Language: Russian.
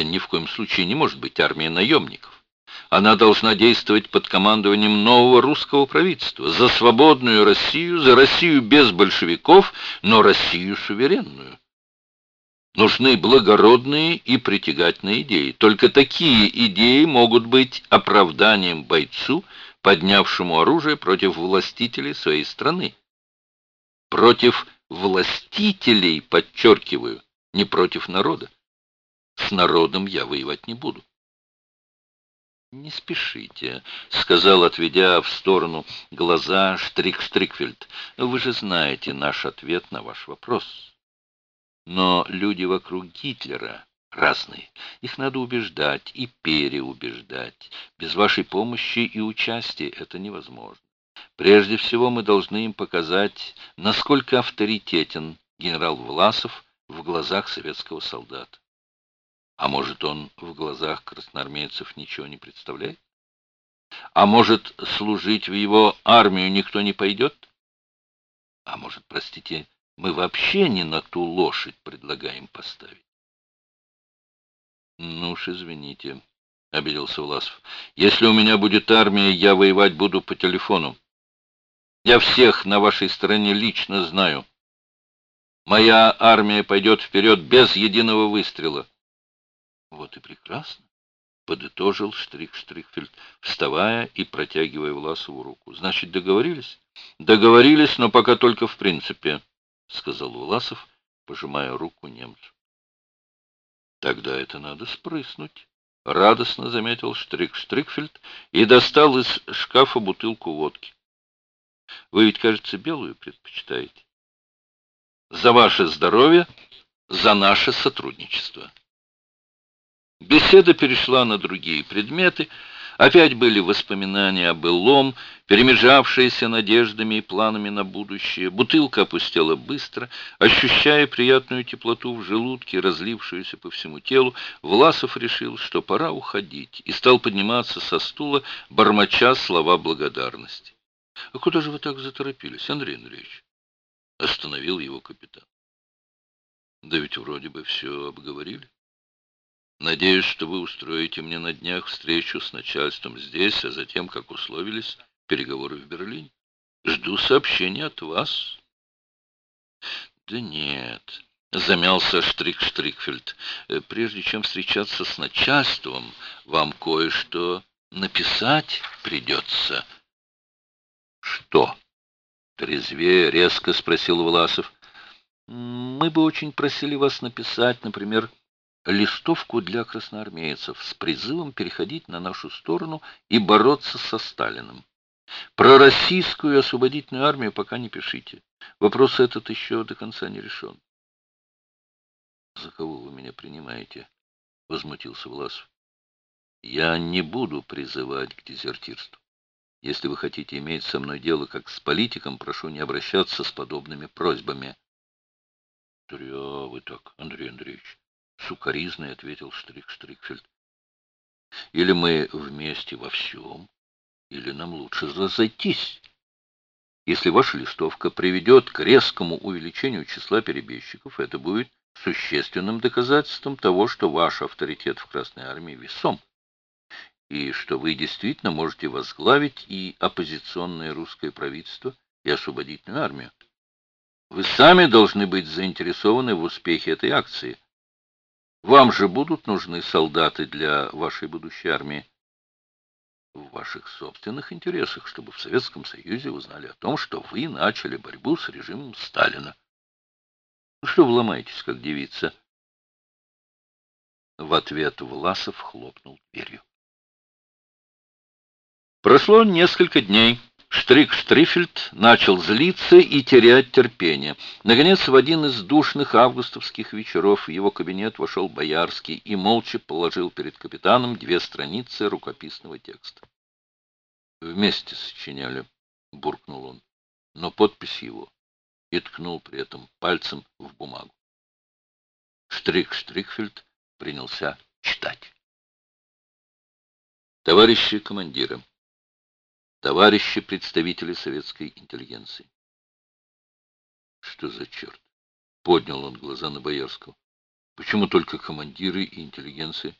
Это ни в коем случае не может быть армия наемников. Она должна действовать под командованием нового русского правительства, за свободную Россию, за Россию без большевиков, но Россию суверенную. Нужны благородные и притягательные идеи. Только такие идеи могут быть оправданием бойцу, поднявшему оружие против властителей своей страны. Против властителей, подчеркиваю, не против народа. С народом я воевать не буду. «Не спешите», — сказал, отведя в сторону глаза Штрик Стрикфельд. «Вы же знаете наш ответ на ваш вопрос. Но люди вокруг Гитлера разные. Их надо убеждать и переубеждать. Без вашей помощи и участия это невозможно. Прежде всего мы должны им показать, насколько авторитетен генерал Власов в глазах советского солдата. А может, он в глазах красноармейцев ничего не представляет? А может, служить в его армию никто не пойдет? А может, простите, мы вообще не на ту лошадь предлагаем поставить? Ну уж извините, — обиделся Власов. Если у меня будет армия, я воевать буду по телефону. Я всех на вашей стороне лично знаю. Моя армия пойдет вперед без единого выстрела. Вот и прекрасно, подытожил Штрих Штрихфельд, вставая и протягивая Власову руку. Значит, договорились? Договорились, но пока только в принципе, сказал Власов, пожимая руку немцу. Тогда это надо спрыснуть. Радостно заметил Штрик Штрикфельд и достал из шкафа бутылку водки. Вы ведь, кажется, белую предпочитаете. За ваше здоровье, за наше сотрудничество. Беседа перешла на другие предметы. Опять были воспоминания о былом, перемежавшиеся надеждами и планами на будущее. Бутылка опустела быстро, ощущая приятную теплоту в желудке, разлившуюся по всему телу. Власов решил, что пора уходить, и стал подниматься со стула, бормоча слова благодарности. — А куда же вы так заторопились, Андрей Андреевич? — остановил его капитан. — Да ведь вроде бы все обговорили. Надеюсь, что вы устроите мне на днях встречу с начальством здесь, а затем, как условились, переговоры в Берлине. Жду сообщения от вас. Да нет, замялся Штрик Штрикфельд. Э, прежде чем встречаться с начальством, вам кое-что написать придется. Что? Трезвее резко спросил Власов. Мы бы очень просили вас написать, например, листовку для красноармейцев с призывом переходить на нашу сторону и бороться со Сталиным. Про российскую освободительную армию пока не пишите. Вопрос этот еще до конца не решен. «За кого вы меня принимаете?» — возмутился Власов. «Я не буду призывать к дезертирству. Если вы хотите иметь со мной дело как с политиком, прошу не обращаться с подобными просьбами». «Зря вы так, Андрей Андреевич сукоризной ответил Штрик Штрикфельд. Или мы вместе во всем, или нам лучше разойтись. Если ваша листовка приведет к резкому увеличению числа перебежчиков, это будет существенным доказательством того, что ваш авторитет в Красной Армии весом, и что вы действительно можете возглавить и оппозиционное русское правительство, и освободительную армию. Вы сами должны быть заинтересованы в успехе этой акции – вам же будут нужны солдаты для вашей будущей армии. В ваших собственных интересах, чтобы в Советском Союзе узнали о том, что вы начали борьбу с режимом Сталина. Что вы ломаетесь, как девица? В ответ Власов хлопнул дверью. Прошло несколько дней. Штрик Штрифельд начал злиться и терять терпение. Наконец, в один из душных августовских вечеров в его кабинет вошел Боярский и молча положил перед капитаном две страницы рукописного текста. «Вместе сочиняли», — буркнул он, — «но подпись его» и ткнул при этом пальцем в бумагу. Штрик Штрикфельд принялся читать. «Товарищи командиры, товарищи представители советской интеллигенции. Что за черт? Поднял он глаза на Боярского. Почему только командиры и интеллигенция?